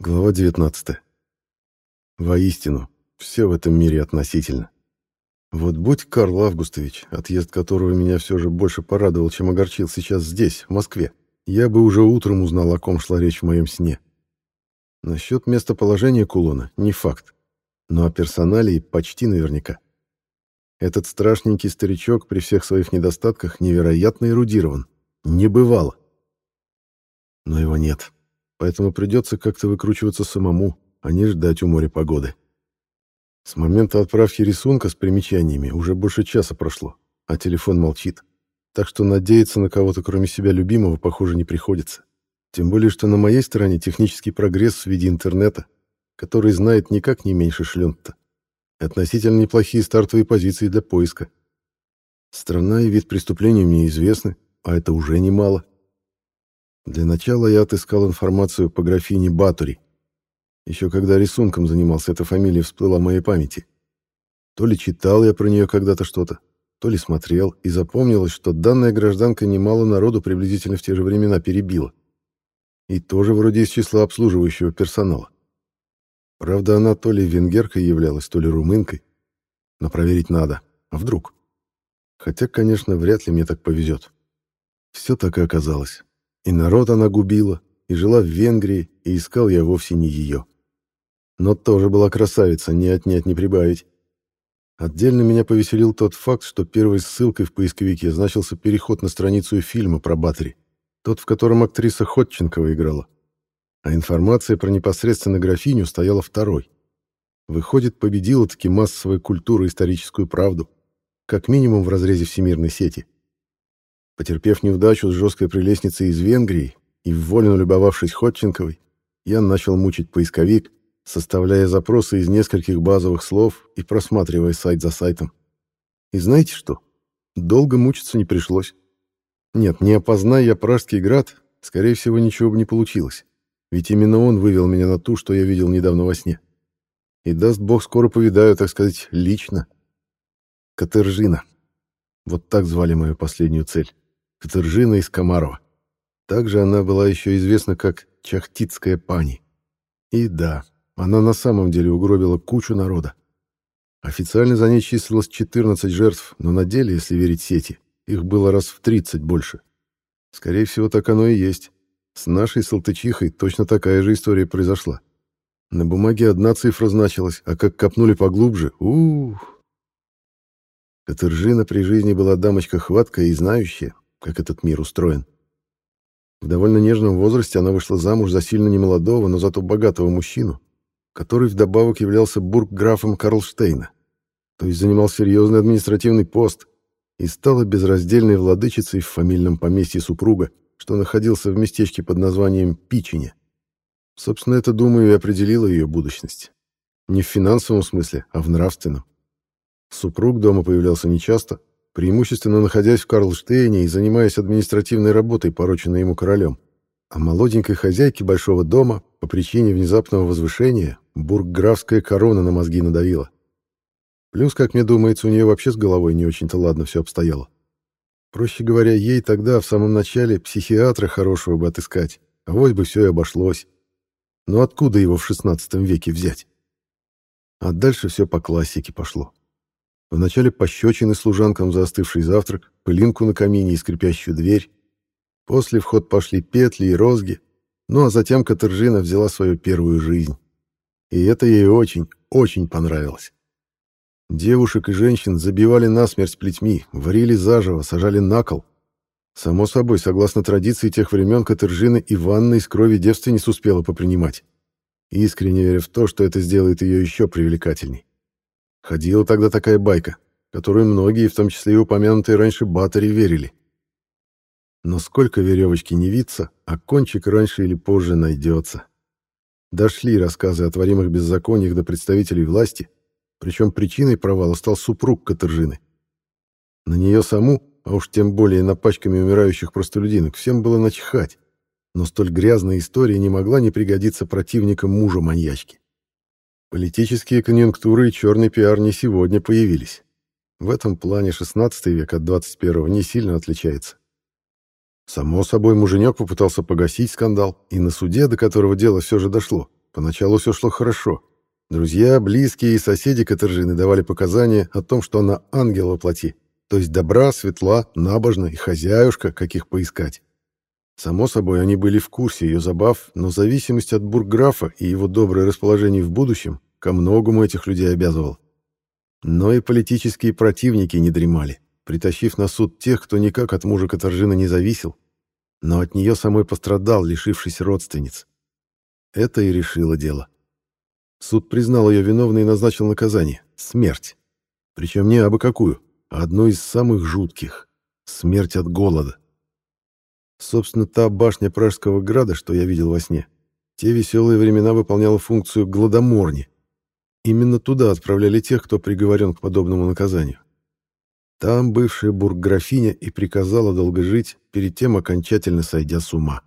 Глава 19. Воистину, все в этом мире относительно. Вот будь Карл Августович, отъезд которого меня все же больше порадовал, чем огорчил сейчас здесь, в Москве, я бы уже утром узнал, о ком шла речь в моем сне. Насчет местоположения кулона не факт, но о персоналии почти наверняка. Этот страшненький старичок при всех своих недостатках невероятно эрудирован. Не бывало. Но его нет поэтому придется как-то выкручиваться самому, а не ждать у моря погоды. С момента отправки рисунка с примечаниями уже больше часа прошло, а телефон молчит. Так что надеяться на кого-то, кроме себя любимого, похоже, не приходится. Тем более, что на моей стороне технический прогресс в виде интернета, который знает никак не меньше шлюнта. Относительно неплохие стартовые позиции для поиска. Страна и вид преступления мне известны, а это уже немало. Для начала я отыскал информацию по графине Батори. Еще когда рисунком занимался, эта фамилия всплыла в моей памяти. То ли читал я про нее когда-то что-то, то ли смотрел, и запомнилось, что данная гражданка немало народу приблизительно в те же времена перебила. И тоже вроде из числа обслуживающего персонала. Правда, она то ли венгеркой являлась, то ли румынкой. Но проверить надо. А вдруг? Хотя, конечно, вряд ли мне так повезет. Все так и оказалось. И народ она губила, и жила в Венгрии, и искал я вовсе не ее. Но тоже была красавица, не отнять, не прибавить. Отдельно меня повеселил тот факт, что первой ссылкой в поисковике значился переход на страницу фильма про Батари, тот, в котором актриса Ходченкова играла. А информация про непосредственно графиню стояла второй. Выходит, победила-таки массовая культура историческую правду, как минимум в разрезе всемирной сети. Потерпев неудачу с жесткой прелестницей из Венгрии и вволю любовавшись Ходченковой, я начал мучить поисковик, составляя запросы из нескольких базовых слов и просматривая сайт за сайтом. И знаете что? Долго мучиться не пришлось. Нет, не опознай я Пражский град, скорее всего, ничего бы не получилось. Ведь именно он вывел меня на ту, что я видел недавно во сне. И даст бог, скоро повидаю, так сказать, лично. Катержина. Вот так звали мою последнюю цель. Катержина из Комарова. Также она была еще известна как Чахтицкая пани. И да, она на самом деле угробила кучу народа. Официально за ней числилось 14 жертв, но на деле, если верить сети, их было раз в 30 больше. Скорее всего, так оно и есть. С нашей Салтычихой точно такая же история произошла. На бумаге одна цифра значилась, а как копнули поглубже, ух! Катержина при жизни была дамочка хваткая и знающая, как этот мир устроен. В довольно нежном возрасте она вышла замуж за сильно немолодого, но зато богатого мужчину, который вдобавок являлся бургграфом Карлштейна, то есть занимал серьезный административный пост и стала безраздельной владычицей в фамильном поместье супруга, что находился в местечке под названием Пичине. Собственно, это, думаю, и определило ее будущность. Не в финансовом смысле, а в нравственном. Супруг дома появлялся нечасто, преимущественно находясь в Карлштейне и занимаясь административной работой, порученной ему королем. А молоденькой хозяйке большого дома по причине внезапного возвышения бургграфская корона на мозги надавила. Плюс, как мне думается, у нее вообще с головой не очень-то ладно все обстояло. Проще говоря, ей тогда, в самом начале, психиатра хорошего бы отыскать, а вось бы все и обошлось. Но откуда его в XVI веке взять? А дальше все по классике пошло. Вначале пощечины служанкам за остывший завтрак, пылинку на камине и скрипящую дверь. После в ход пошли петли и розги, ну а затем Катержина взяла свою первую жизнь. И это ей очень, очень понравилось. Девушек и женщин забивали насмерть плетьми, варили заживо, сажали на кол. Само собой, согласно традиции тех времен, Катержина и ванны из крови девственниц успела попринимать, искренне веря в то, что это сделает ее еще привлекательней. Ходила тогда такая байка, которую многие, в том числе и упомянутые раньше батари, верили. Но сколько веревочки не виться, а кончик раньше или позже найдется. Дошли рассказы о творимых беззакониях до представителей власти, причем причиной провала стал супруг Катержины. На нее саму, а уж тем более на пачками умирающих простолюдинок, всем было начихать, но столь грязная история не могла не пригодиться противникам мужа маньячки. Политические конъюнктуры и черный пиар не сегодня появились. В этом плане XVI век от XXI не сильно отличается. Само собой, муженек попытался погасить скандал, и на суде, до которого дело все же дошло, Поначалу все шло хорошо. Друзья, близкие и соседи Катержины давали показания о том, что она ангел воплоти, то есть добра, светла, набожна и хозяюшка, каких поискать. Само собой, они были в курсе ее забав, но зависимость от бургграфа и его доброе расположение в будущем ко многому этих людей обязывал. Но и политические противники не дремали, притащив на суд тех, кто никак от мужа Катаржина не зависел, но от нее самой пострадал, лишившись родственниц. Это и решило дело. Суд признал ее виновной и назначил наказание — смерть. Причем не абы какую, а одну из самых жутких — смерть от голода. Собственно, та башня Пражского града, что я видел во сне, те веселые времена выполняла функцию гладоморни. Именно туда отправляли тех, кто приговорен к подобному наказанию. Там бывшая бургграфиня и приказала долго жить, перед тем окончательно сойдя с ума.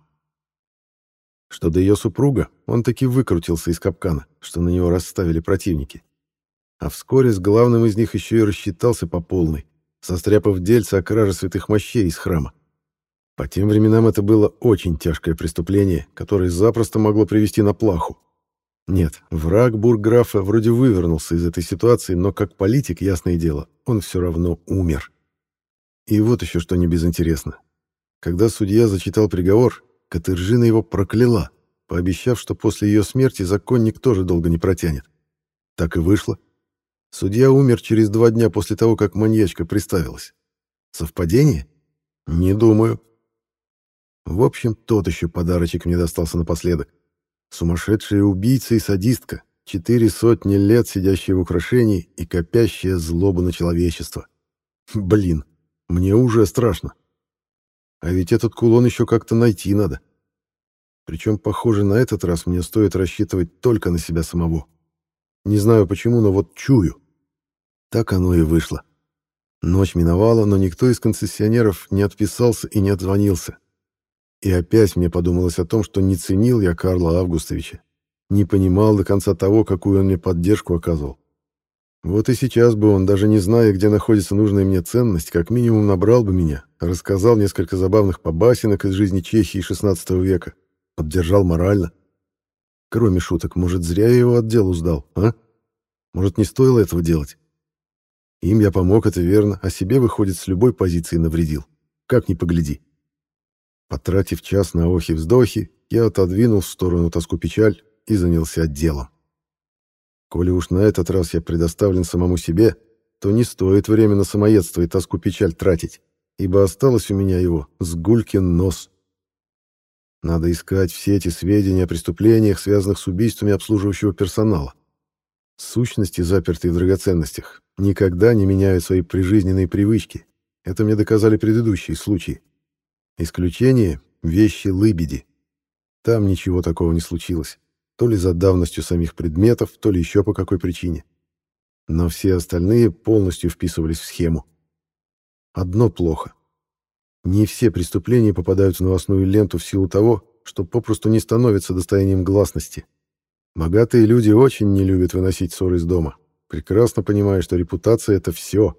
Что до ее супруга, он таки выкрутился из капкана, что на него расставили противники. А вскоре с главным из них еще и рассчитался по полной, состряпав дельца о краже святых мощей из храма. По тем временам это было очень тяжкое преступление, которое запросто могло привести на плаху. Нет, враг бургграфа вроде вывернулся из этой ситуации, но как политик, ясное дело, он все равно умер. И вот еще что не безинтересно. Когда судья зачитал приговор, Катержина его прокляла, пообещав, что после ее смерти законник тоже долго не протянет. Так и вышло. Судья умер через два дня после того, как маньячка приставилась. Совпадение? Не думаю. В общем, тот еще подарочек мне достался напоследок. Сумасшедшая убийца и садистка, четыре сотни лет сидящая в украшении и копящая злобу на человечество. Блин, мне уже страшно. А ведь этот кулон еще как-то найти надо. Причем, похоже, на этот раз мне стоит рассчитывать только на себя самого. Не знаю почему, но вот чую. Так оно и вышло. Ночь миновала, но никто из концессионеров не отписался и не отзвонился. И опять мне подумалось о том, что не ценил я Карла Августовича, не понимал до конца того, какую он мне поддержку оказывал. Вот и сейчас бы он, даже не зная, где находится нужная мне ценность, как минимум набрал бы меня, рассказал несколько забавных побасенок из жизни Чехии XVI века, поддержал морально. Кроме шуток, может, зря я его от дела сдал, а? Может, не стоило этого делать? Им я помог, это верно, а себе, выходит, с любой позиции навредил. Как ни погляди. Потратив час на охи-вздохи, я отодвинул в сторону тоску-печаль и занялся делом. Коли уж на этот раз я предоставлен самому себе, то не стоит время на самоедство и тоску-печаль тратить, ибо осталось у меня его сгулькин нос. Надо искать все эти сведения о преступлениях, связанных с убийствами обслуживающего персонала. Сущности, запертые в драгоценностях, никогда не меняют свои прижизненные привычки. Это мне доказали предыдущие случаи. Исключение — вещи лыбеди. Там ничего такого не случилось то ли за давностью самих предметов, то ли еще по какой причине. Но все остальные полностью вписывались в схему. Одно плохо. Не все преступления попадают в новостную ленту в силу того, что попросту не становятся достоянием гласности. Богатые люди очень не любят выносить ссоры из дома, прекрасно понимая, что репутация — это все.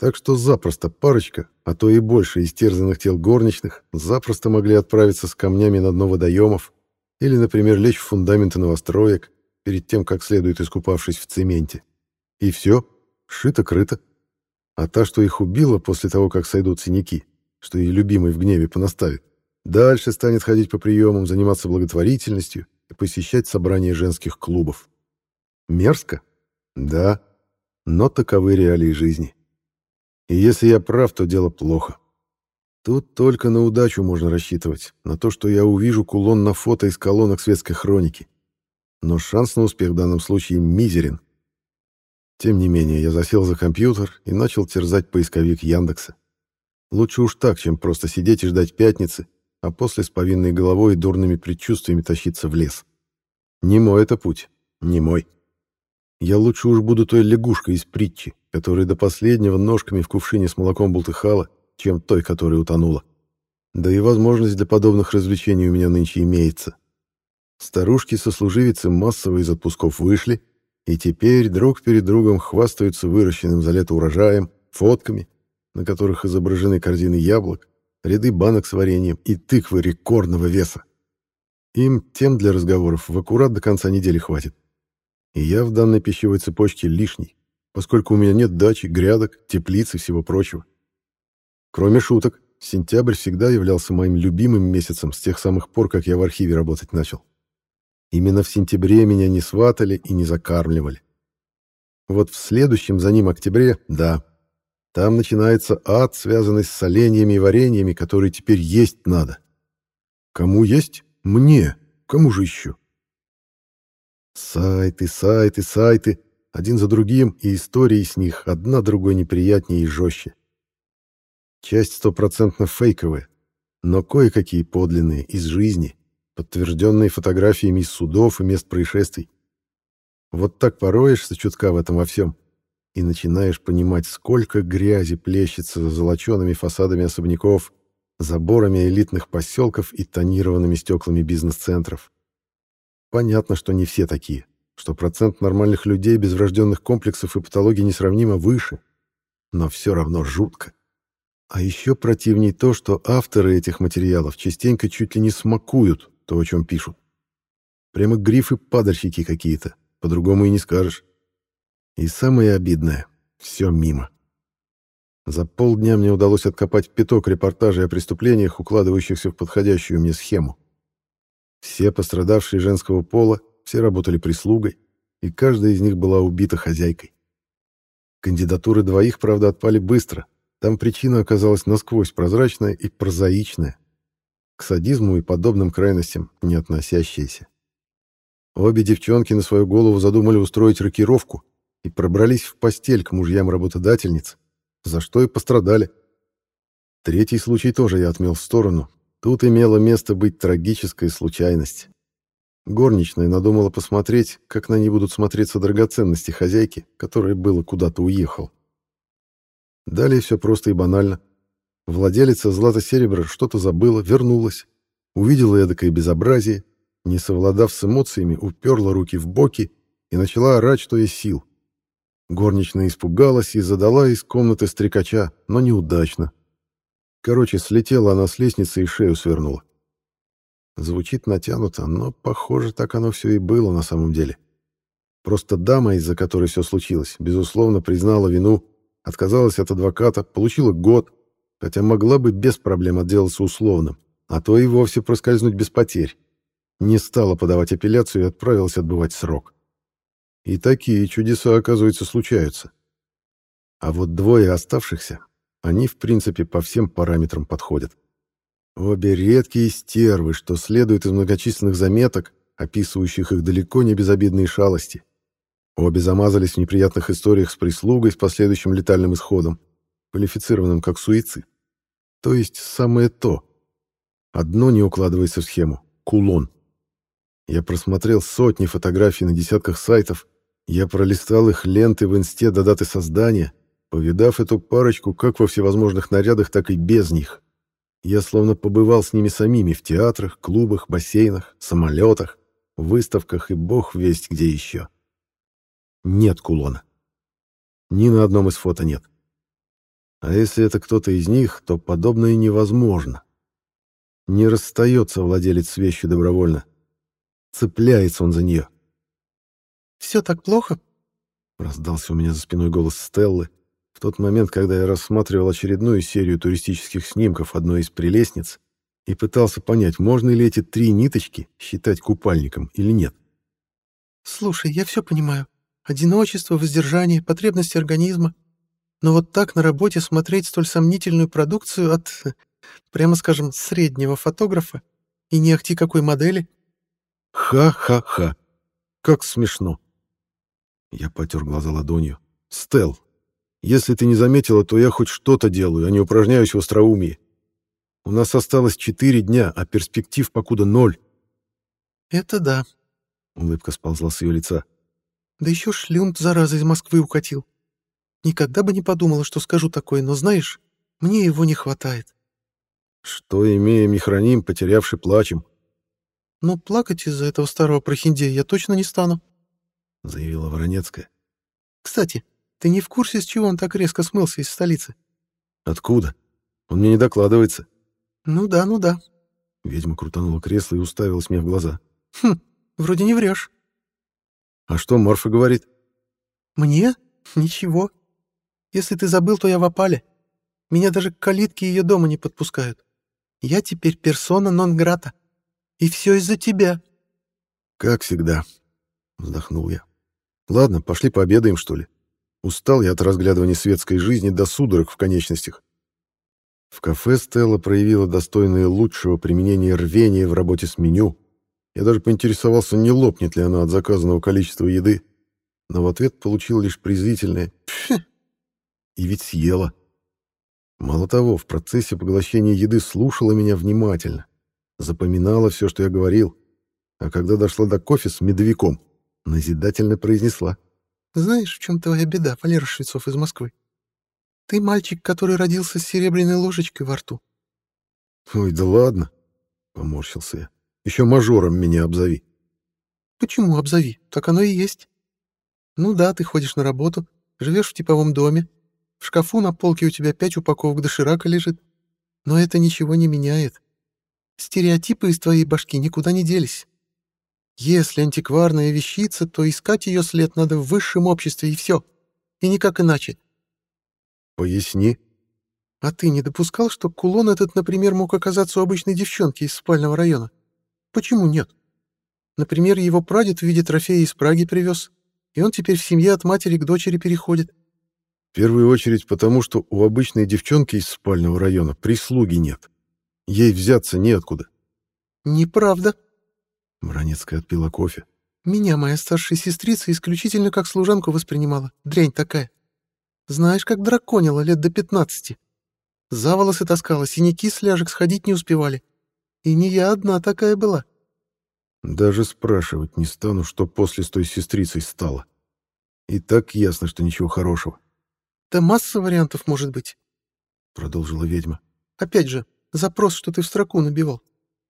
Так что запросто парочка, а то и больше истерзанных тел горничных, запросто могли отправиться с камнями на дно водоемов, или, например, лечь в фундаменты новостроек, перед тем, как следует искупавшись в цементе. И все, шито-крыто. А та, что их убила после того, как сойдут синяки, что ее любимый в гневе понаставит, дальше станет ходить по приемам, заниматься благотворительностью и посещать собрания женских клубов. Мерзко? Да, но таковы реалии жизни. И если я прав, то дело плохо. Тут только на удачу можно рассчитывать, на то, что я увижу кулон на фото из колонок светской хроники. Но шанс на успех в данном случае мизерен. Тем не менее, я засел за компьютер и начал терзать поисковик Яндекса. Лучше уж так, чем просто сидеть и ждать пятницы, а после с повинной головой и дурными предчувствиями тащиться в лес. Не мой это путь, не мой. Я лучше уж буду той лягушкой из притчи, которая до последнего ножками в кувшине с молоком бултыхала, чем той, которая утонула. Да и возможность для подобных развлечений у меня нынче имеется. Старушки-сослуживицы массово из отпусков вышли, и теперь друг перед другом хвастаются выращенным за лето урожаем, фотками, на которых изображены корзины яблок, ряды банок с вареньем и тыквы рекордного веса. Им тем для разговоров в аккурат до конца недели хватит. И я в данной пищевой цепочке лишний, поскольку у меня нет дачи, грядок, теплиц и всего прочего. Кроме шуток, сентябрь всегда являлся моим любимым месяцем с тех самых пор, как я в архиве работать начал. Именно в сентябре меня не сватали и не закармливали. Вот в следующем за ним октябре, да, там начинается ад, связанный с соленьями и вареньями, которые теперь есть надо. Кому есть? Мне. Кому же еще? Сайты, сайты, сайты. Один за другим, и истории с них одна другой неприятнее и жестче. Часть стопроцентно фейковая, но кое-какие подлинные, из жизни, подтвержденные фотографиями из судов и мест происшествий. Вот так пороешься чутка в этом во всем, и начинаешь понимать, сколько грязи плещется за золочеными фасадами особняков, заборами элитных поселков и тонированными стеклами бизнес-центров. Понятно, что не все такие, что процент нормальных людей без врожденных комплексов и патологий несравнимо выше, но все равно жутко. А еще противней то, что авторы этих материалов частенько чуть ли не смакуют то, о чем пишут. Прямо грифы-падальщики какие-то, по-другому и не скажешь. И самое обидное — все мимо. За полдня мне удалось откопать пяток репортажей о преступлениях, укладывающихся в подходящую мне схему. Все пострадавшие женского пола, все работали прислугой, и каждая из них была убита хозяйкой. Кандидатуры двоих, правда, отпали быстро. Там причина оказалась насквозь прозрачная и прозаичная, к садизму и подобным крайностям не относящаяся. Обе девчонки на свою голову задумали устроить рокировку и пробрались в постель к мужьям работодательниц, за что и пострадали. Третий случай тоже я отмел в сторону, Тут имела место быть трагическая случайность. Горничная надумала посмотреть, как на ней будут смотреться драгоценности хозяйки, которая было куда-то уехал. Далее все просто и банально. Владелица злато-серебра что-то забыла, вернулась, увидела эдакое безобразие, не совладав с эмоциями, уперла руки в боки и начала орать, что есть сил. Горничная испугалась и задала из комнаты стрекача, но неудачно. Короче, слетела она с лестницы и шею свернула. Звучит натянуто, но, похоже, так оно все и было на самом деле. Просто дама, из-за которой все случилось, безусловно, признала вину, отказалась от адвоката, получила год, хотя могла бы без проблем отделаться условным, а то и вовсе проскользнуть без потерь. Не стала подавать апелляцию и отправилась отбывать срок. И такие чудеса, оказывается, случаются. А вот двое оставшихся они, в принципе, по всем параметрам подходят. Обе редкие стервы, что следует из многочисленных заметок, описывающих их далеко не безобидные шалости. Обе замазались в неприятных историях с прислугой с последующим летальным исходом, квалифицированным как суицид. То есть самое то. Одно не укладывается в схему — кулон. Я просмотрел сотни фотографий на десятках сайтов, я пролистал их ленты в инсте до даты создания — Повидав эту парочку как во всевозможных нарядах, так и без них, я словно побывал с ними самими в театрах, клубах, бассейнах, самолетах, выставках и бог весть где еще. Нет кулона. Ни на одном из фото нет. А если это кто-то из них, то подобное невозможно. Не расстается владелец с вещью добровольно. Цепляется он за нее. «Все так плохо?» — раздался у меня за спиной голос Стеллы, в тот момент, когда я рассматривал очередную серию туристических снимков одной из прелестниц и пытался понять, можно ли эти три ниточки считать купальником или нет. «Слушай, я все понимаю. Одиночество, воздержание, потребности организма. Но вот так на работе смотреть столь сомнительную продукцию от, прямо скажем, среднего фотографа и не ахти какой модели...» «Ха-ха-ха! Как смешно!» Я потер глаза ладонью. «Стелл, если ты не заметила, то я хоть что-то делаю, а не упражняюсь в остроумии. У нас осталось четыре дня, а перспектив покуда ноль. Это да. Улыбка сползла с ее лица. Да еще шлюнт, зараза, из Москвы укатил. Никогда бы не подумала, что скажу такое, но знаешь, мне его не хватает. Что имеем, не храним, потерявши плачем. Но плакать из-за этого старого прохиндея я точно не стану, — заявила Воронецкая. Кстати, ты не в курсе, с чего он так резко смылся из столицы? Откуда? Он мне не докладывается. Ну да, ну да. Ведьма крутанула кресло и уставилась мне в глаза. Хм, вроде не врешь. А что Морфа говорит? Мне? Ничего. Если ты забыл, то я в опале. Меня даже к калитке ее дома не подпускают. Я теперь персона нон-грата. И все из-за тебя. Как всегда, вздохнул я. Ладно, пошли пообедаем, что ли. Устал я от разглядывания светской жизни до судорог в конечностях. В кафе Стелла проявила достойное лучшего применения рвения в работе с меню. Я даже поинтересовался, не лопнет ли она от заказанного количества еды, но в ответ получил лишь презрительное «пф». И ведь съела. Мало того, в процессе поглощения еды слушала меня внимательно, запоминала все, что я говорил, а когда дошла до кофе с медовиком, назидательно произнесла. «Знаешь, в чем твоя беда, Валера Швецов из Москвы? Ты мальчик, который родился с серебряной ложечкой во рту». «Ой, да ладно», — поморщился я. «Еще мажором меня обзови». «Почему обзови? Так оно и есть. Ну да, ты ходишь на работу, живешь в типовом доме, в шкафу на полке у тебя пять упаковок доширака лежит. Но это ничего не меняет. Стереотипы из твоей башки никуда не делись. Если антикварная вещица, то искать ее след надо в высшем обществе, и все. И никак иначе. Поясни. А ты не допускал, что кулон этот, например, мог оказаться у обычной девчонки из спального района? Почему нет? Например, его прадед в виде трофея из Праги привез, и он теперь в семье от матери к дочери переходит. В первую очередь потому, что у обычной девчонки из спального района прислуги нет. Ей взяться неоткуда. Неправда. Мранецкая отпила кофе. Меня моя старшая сестрица исключительно как служанку воспринимала. Дрянь такая. Знаешь, как драконила лет до пятнадцати. За волосы таскала, синяки с ляжек сходить не успевали. И не я одна такая была. Даже спрашивать не стану, что после с той сестрицей стало. И так ясно, что ничего хорошего. Да масса вариантов может быть, — продолжила ведьма. Опять же, запрос, что ты в строку набивал.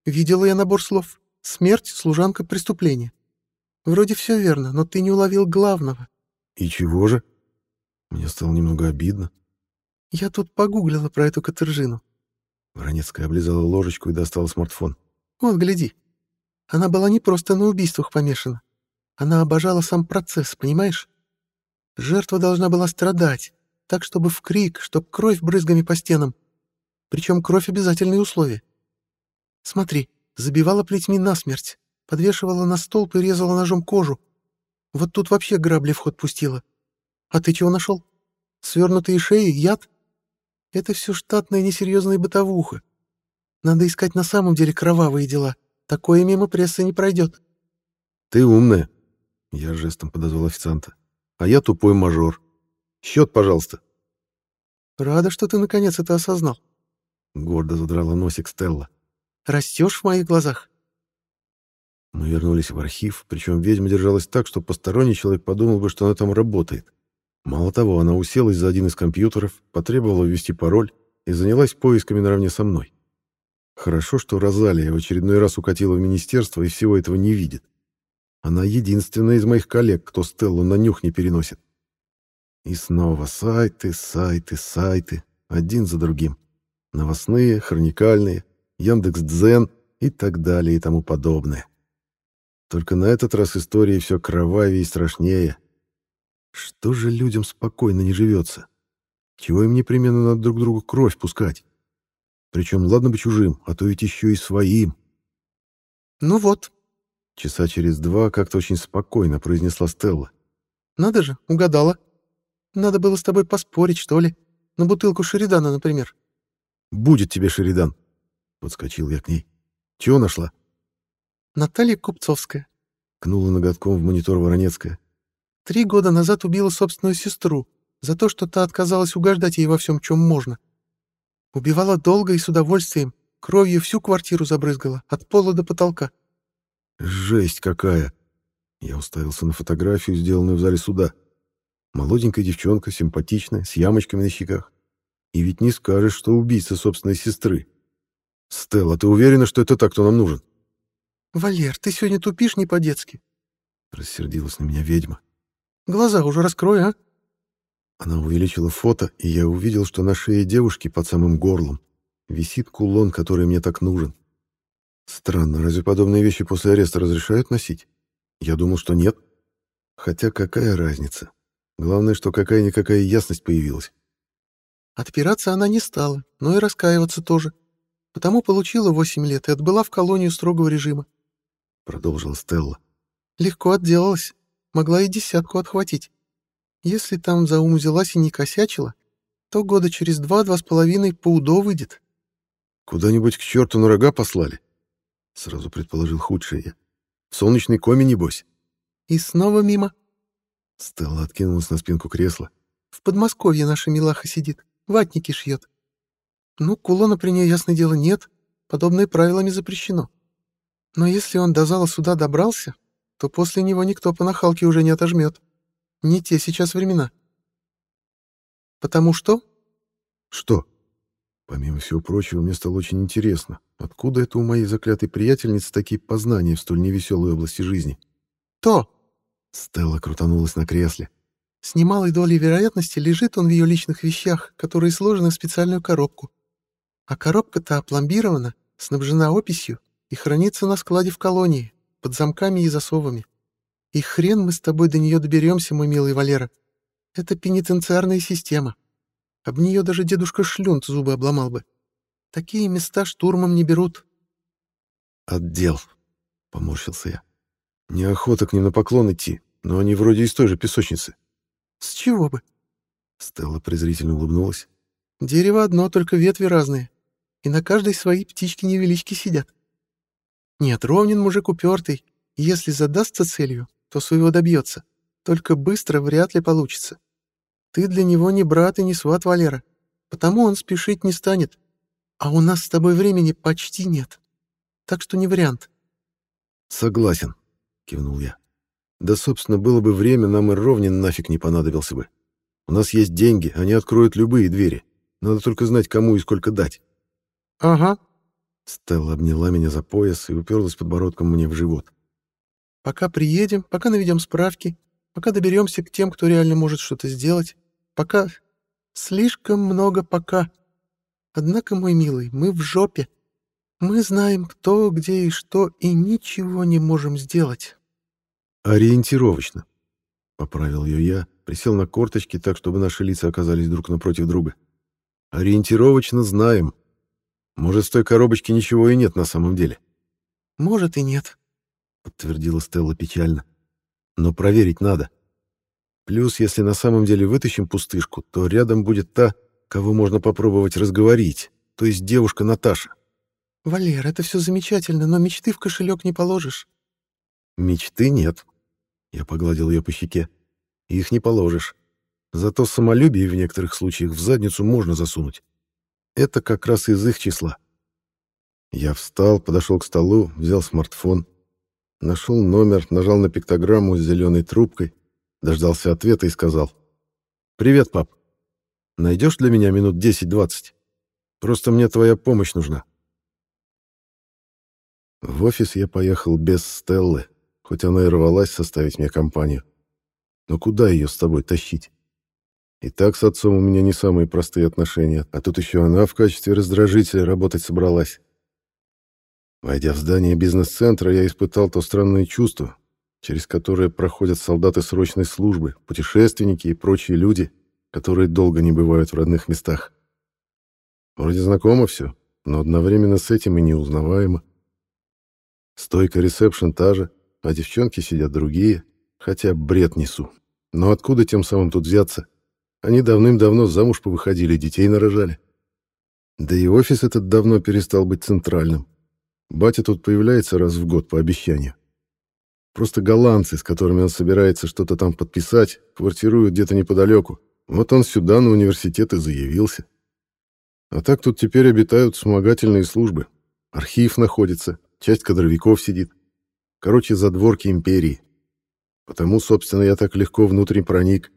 Видела я набор слов. Смерть, служанка, преступление. Вроде все верно, но ты не уловил главного. И чего же? Мне стало немного обидно. Я тут погуглила про эту Катержину. Воронецкая облизала ложечку и достала смартфон. Вот, гляди. Она была не просто на убийствах помешана. Она обожала сам процесс, понимаешь? Жертва должна была страдать, так, чтобы в крик, чтоб кровь брызгами по стенам. Причем кровь — обязательное условие. Смотри, забивала плетьми насмерть, подвешивала на столб и резала ножом кожу. Вот тут вообще грабли в ход пустила. А ты чего нашел? Свернутые шеи, яд? Это все штатная несерьезная бытовуха. Надо искать на самом деле кровавые дела. Такое мимо прессы не пройдет. Ты умная. Я жестом подозвал официанта. А я тупой мажор. Счет, пожалуйста. Рада, что ты наконец это осознал. Гордо задрала носик Стелла. Растешь в моих глазах. Мы вернулись в архив, причем ведьма держалась так, что посторонний человек подумал бы, что она там работает. Мало того, она уселась за один из компьютеров, потребовала ввести пароль и занялась поисками наравне со мной. Хорошо, что Розалия в очередной раз укатила в министерство и всего этого не видит. Она единственная из моих коллег, кто Стеллу на нюх не переносит. И снова сайты, сайты, сайты, один за другим. Новостные, хроникальные, Яндекс.Дзен и так далее и тому подобное. Только на этот раз истории все кровавее и страшнее. Что же людям спокойно не живется? Чего им непременно надо друг другу кровь пускать? Причем, ладно бы чужим, а то ведь еще и своим. Ну вот. Часа через два как-то очень спокойно произнесла Стелла. Надо же, угадала. Надо было с тобой поспорить, что ли. На бутылку Шеридана, например. «Будет тебе Шеридан!» Подскочил я к ней. «Чего нашла?» «Наталья Купцовская», — кнула ноготком в монитор Воронецкая. «Три года назад убила собственную сестру за то, что та отказалась угождать ей во всем, чем можно. Убивала долго и с удовольствием, кровью всю квартиру забрызгала, от пола до потолка». «Жесть какая!» Я уставился на фотографию, сделанную в зале суда. Молоденькая девчонка, симпатичная, с ямочками на щеках. И ведь не скажешь, что убийца собственной сестры. Стелла, ты уверена, что это так, кто нам нужен? Валер, ты сегодня тупишь не по-детски. Рассердилась на меня ведьма. Глаза уже раскрой, а? Она увеличила фото, и я увидел, что на шее девушки под самым горлом висит кулон, который мне так нужен. Странно, разве подобные вещи после ареста разрешают носить? Я думал, что нет. Хотя какая разница? Главное, что какая-никакая ясность появилась. Отпираться она не стала, но и раскаиваться тоже. Потому получила 8 лет и отбыла в колонию строгого режима. Продолжила Стелла. Легко отделалась. Могла и десятку отхватить. Если там за ум взялась и не косячила, то года через два-два с половиной по УДО выйдет. Куда-нибудь к черту на рога послали? Сразу предположил худшее я. В солнечной коме, небось. И снова мимо. Стелла откинулась на спинку кресла. В Подмосковье наша милаха сидит, ватники шьет. Ну, кулона при ней, ясное дело, нет. Подобное правилами запрещено. Но если он до зала суда добрался, то после него никто по нахалке уже не отожмет. Не те сейчас времена. Потому что? Что? Помимо всего прочего, мне стало очень интересно, откуда это у моей заклятой приятельницы такие познания в столь невеселой области жизни. То! Стелла крутанулась на кресле. С немалой долей вероятности лежит он в ее личных вещах, которые сложены в специальную коробку. А коробка-то опломбирована, снабжена описью и хранится на складе в колонии, под замками и засовами. И хрен мы с тобой до нее доберемся, мой милый Валера. Это пенитенциарная система. Об нее даже дедушка Шлюнт зубы обломал бы. Такие места штурмом не берут. «Отдел», — поморщился я. «Неохота к ним на поклон идти, но они вроде из той же песочницы». «С чего бы?» Стелла презрительно улыбнулась. «Дерево одно, только ветви разные, и на каждой свои птички-невелички сидят. Нет, Ровнин мужик упертый, если задастся целью, то своего добьется, только быстро вряд ли получится. Ты для него не брат и не сват, Валера, потому он спешить не станет. А у нас с тобой времени почти нет. Так что не вариант. Согласен, кивнул я. Да, собственно, было бы время, нам и Ровнин нафиг не понадобился бы. У нас есть деньги, они откроют любые двери. Надо только знать, кому и сколько дать. Ага. Стелла обняла меня за пояс и уперлась подбородком мне в живот. Пока приедем, пока наведем справки, пока доберемся к тем, кто реально может что-то сделать, Пока... Слишком много пока. Однако, мой милый, мы в жопе. Мы знаем, кто, где и что, и ничего не можем сделать. Ориентировочно. Поправил ее я, присел на корточки так, чтобы наши лица оказались друг напротив друга. Ориентировочно знаем. Может, с той коробочки ничего и нет на самом деле. Может и нет, подтвердила Стелла печально. Но проверить надо. Плюс, если на самом деле вытащим пустышку, то рядом будет та, кого можно попробовать разговорить, то есть девушка Наташа. «Валер, это все замечательно, но мечты в кошелек не положишь». «Мечты нет», — я погладил ее по щеке. «Их не положишь. Зато самолюбие в некоторых случаях в задницу можно засунуть. Это как раз из их числа». Я встал, подошел к столу, взял смартфон, нашел номер, нажал на пиктограмму с зеленой трубкой, Дождался ответа и сказал. «Привет, пап. Найдешь для меня минут 10-20? Просто мне твоя помощь нужна». В офис я поехал без Стеллы, хоть она и рвалась составить мне компанию. Но куда ее с тобой тащить? И так с отцом у меня не самые простые отношения, а тут еще она в качестве раздражителя работать собралась. Войдя в здание бизнес-центра, я испытал то странное чувство, через которые проходят солдаты срочной службы, путешественники и прочие люди, которые долго не бывают в родных местах. Вроде знакомо все, но одновременно с этим и неузнаваемо. Стойка ресепшн та же, а девчонки сидят другие, хотя бред несу. Но откуда тем самым тут взяться? Они давным-давно замуж повыходили, детей нарожали. Да и офис этот давно перестал быть центральным. Батя тут появляется раз в год по обещанию. Просто голландцы, с которыми он собирается что-то там подписать, квартируют где-то неподалеку. Вот он сюда, на университет, и заявился. А так тут теперь обитают вспомогательные службы. Архив находится, часть кадровиков сидит. Короче, задворки империи. Потому, собственно, я так легко внутрь проник.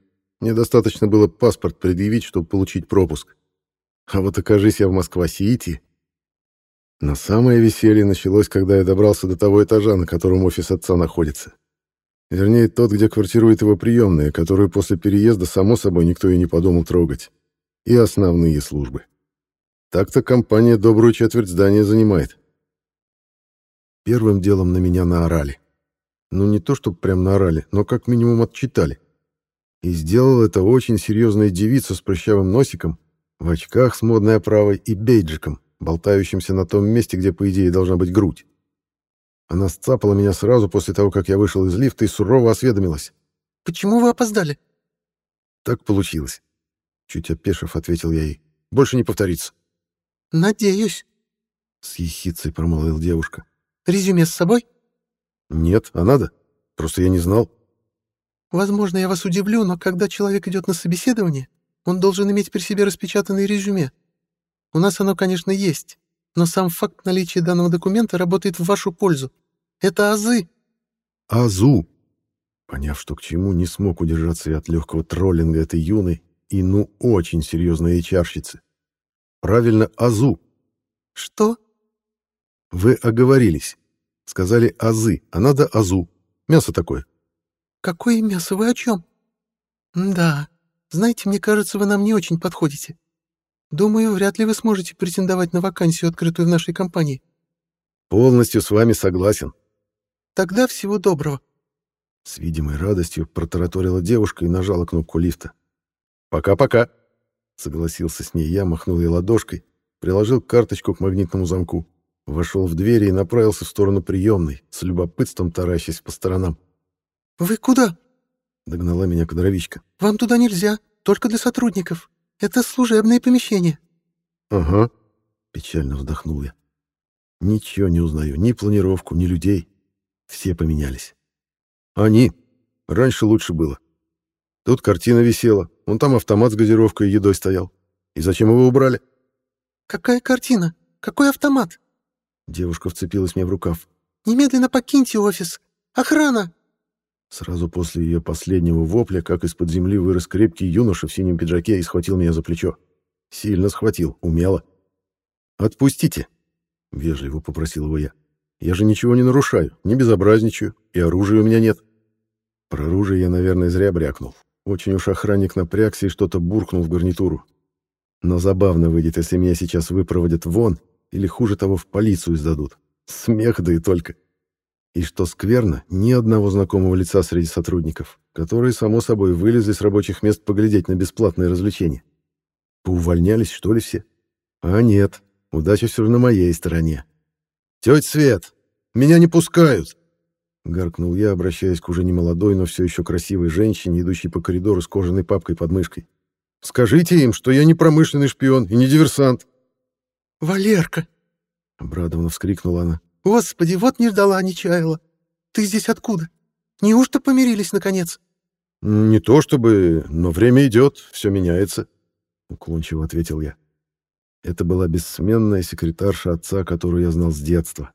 Мне достаточно было паспорт предъявить, чтобы получить пропуск. А вот окажись я в Москва-Сити, но самое веселье началось, когда я добрался до того этажа, на котором офис отца находится. Вернее, тот, где квартирует его приемная, которую после переезда, само собой, никто и не подумал трогать. И основные службы. Так-то компания добрую четверть здания занимает. Первым делом на меня наорали. Ну, не то, чтобы прям наорали, но как минимум отчитали. И сделала это очень серьезная девица с прыщавым носиком, в очках с модной оправой и бейджиком, болтающимся на том месте, где, по идее, должна быть грудь. Она сцапала меня сразу после того, как я вышел из лифта и сурово осведомилась. «Почему вы опоздали?» «Так получилось», — чуть опешив, ответил я ей. «Больше не повторится». «Надеюсь», — с ехицей промолвил девушка. «Резюме с собой?» «Нет, а надо? Просто я не знал». «Возможно, я вас удивлю, но когда человек идет на собеседование, он должен иметь при себе распечатанное резюме. У нас оно, конечно, есть, но сам факт наличия данного документа работает в вашу пользу. Это азы». «Азу!» Поняв, что к чему, не смог удержаться и от легкого троллинга этой юной и, ну, очень серьезной HR-щицы. Правильно, азу. «Что?» Вы оговорились. Сказали азы, а надо азу. Мясо такое. «Какое мясо? Вы о чем?» «Да, знаете, мне кажется, вы нам не очень подходите. Думаю, вряд ли вы сможете претендовать на вакансию, открытую в нашей компании». Полностью с вами согласен. «Тогда всего доброго». С видимой радостью протараторила девушка и нажала кнопку лифта. «Пока-пока», — согласился с ней я, махнул ей ладошкой, приложил карточку к магнитному замку, вошел в дверь и направился в сторону приемной, с любопытством таращась по сторонам. «Вы куда?» — догнала меня кадровичка. «Вам туда нельзя, только для сотрудников. Это служебное помещение». «Ага», — печально вздохнул я. «Ничего не узнаю, ни планировку, ни людей. Все поменялись. Они. Раньше лучше было. Тут картина висела, вон там автомат с газировкой и едой стоял. И зачем его убрали?» «Какая картина? Какой автомат?» Девушка вцепилась мне в рукав. «Немедленно покиньте офис! Охрана!» Сразу после ее последнего вопля, как из-под земли вырос крепкий юноша в синем пиджаке и схватил меня за плечо. Сильно схватил, умело. «Отпустите!» — вежливо попросил его я. «Я же ничего не нарушаю, не безобразничаю, и оружия у меня нет». Про оружие я, наверное, зря брякнул. Очень уж охранник напрягся и что-то буркнул в гарнитуру. Но забавно выйдет, если меня сейчас выпроводят вон или, хуже того, в полицию сдадут. Смех да и только. И что скверно, ни одного знакомого лица среди сотрудников, которые, само собой, вылезли с рабочих мест поглядеть на бесплатные развлечения. Поувольнялись, что ли, все? А нет, удача все же на моей стороне. «Тетя Свет, меня не пускают!» Гаркнул я, обращаясь к уже немолодой, но все еще красивой женщине, идущей по коридору с кожаной папкой под мышкой. «Скажите им, что я не промышленный шпион и не диверсант!» «Валерка!» — обрадованно вскрикнула она. «Господи, вот не ждала, не чаяла. Ты здесь откуда? Неужто помирились, наконец?» «Не то чтобы, но время идет, все меняется», — уклончиво ответил я. Это была бессменная секретарша отца, которую я знал с детства.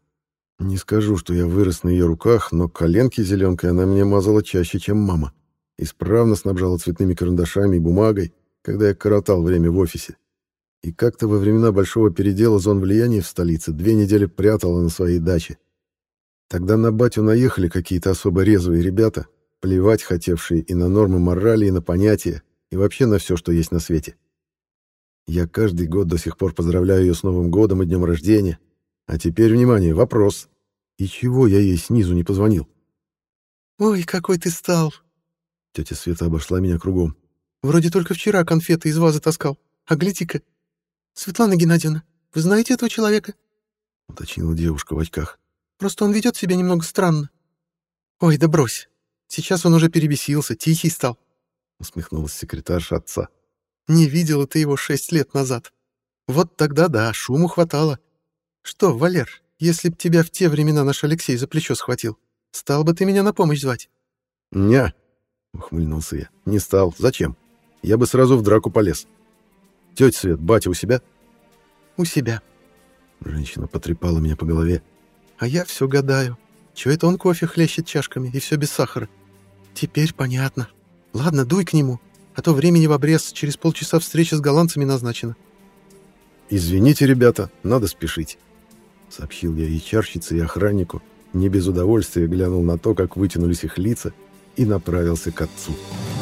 Не скажу, что я вырос на ее руках, но коленки зеленкой она мне мазала чаще, чем мама. Исправно снабжала цветными карандашами и бумагой, когда я коротал время в офисе. И как-то во времена большого передела зон влияния в столице две недели прятала на своей даче. Тогда на батю наехали какие-то особо резвые ребята, плевать хотевшие и на нормы морали, и на понятия, и вообще на все, что есть на свете. Я каждый год до сих пор поздравляю ее с Новым годом и днем рождения. А теперь, внимание, вопрос. И чего я ей снизу не позвонил? «Ой, какой ты стал!» Тетя Света обошла меня кругом. «Вроде только вчера конфеты из вазы таскал. А гляди-ка, «Светлана Геннадьевна, вы знаете этого человека?» — уточнила девушка в очках. «Просто он ведет себя немного странно». «Ой, да брось. Сейчас он уже перебесился, тихий стал», — усмехнулась секретарша отца. «Не видела ты его шесть лет назад. Вот тогда да, шуму хватало. Что, Валер, если б тебя в те времена наш Алексей за плечо схватил, стал бы ты меня на помощь звать?» «Ня», — ухмыльнулся я, — «не стал. Зачем? Я бы сразу в драку полез». Тетя Свет, батя у себя?» «У себя». Женщина потрепала меня по голове. «А я все гадаю. Чего это он кофе хлещет чашками, и все без сахара? Теперь понятно. Ладно, дуй к нему, а то времени в обрез, через полчаса встреча с голландцами назначена». «Извините, ребята, надо спешить», — сообщил я и чарщице, и охраннику, не без удовольствия глянул на то, как вытянулись их лица, и направился к отцу. «Отцу».